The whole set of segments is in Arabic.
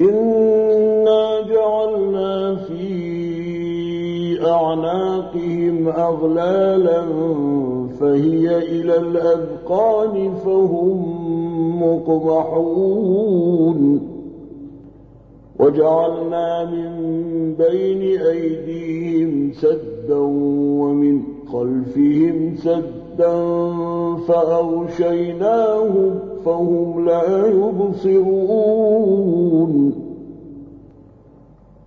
إنا جعلنا في أعناقهم أغلالا فهي إلى الأذقان فهم مقمحون وجعلنا من بين أيديهم سدا ومن خلفهم سدا فأغشيناهم فهم لا يبصرون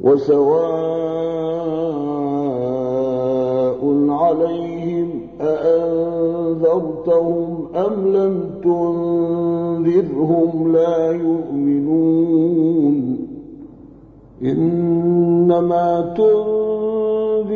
وسواء عليهم أأنذرتهم أم لم تنذرهم لا يؤمنون إنما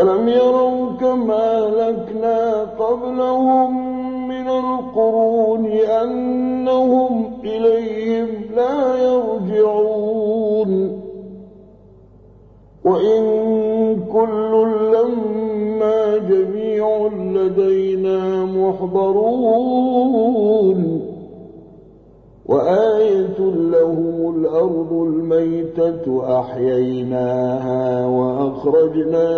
ألم يروا كما لكنا قبلهم من القرون أنهم إليهم لا يرجعون وإن كل لما جميع لدينا محضرون وآية لهم الأرض الميتة أحييناها وأخرجنا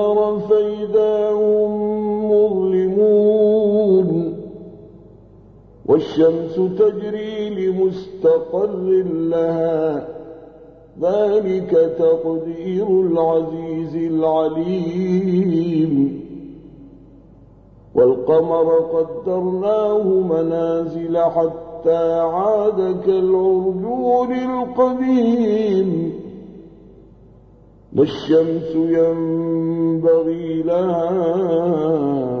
والشمس تجري لمستقر لها. ذلك تقدير العزيز العليم. والقمر قدرناه منازل حتى عاد كالعرجون القديم. لا الشمس ينبغي لها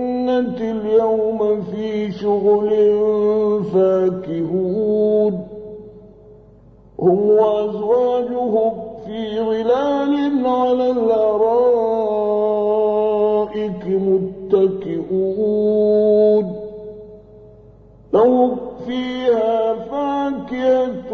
اليوم في شغل فاكهون. هم وأزواجهم في ظلال على الأرائك متكئون. لهم فيها فاكهة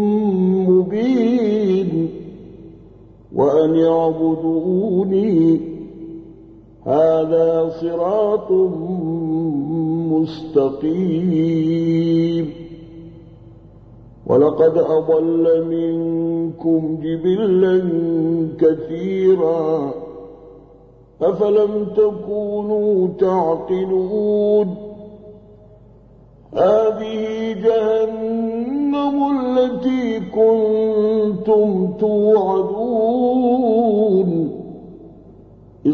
وأن يعبدوني هذا صراط مستقيم. ولقد أضل منكم جبلا كثيرا. أفلم تكونوا تعقلون؟ هذه جهنم التي كنتم توعدون.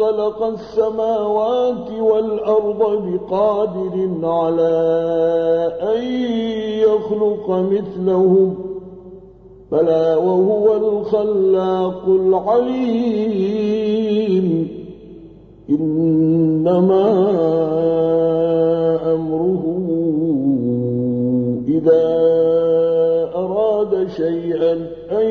خلق السماوات والأرض بقادر على أن يخلق مثلهم بلى وهو الخلاق العليم. إنما أمره إذا أراد شيئا أن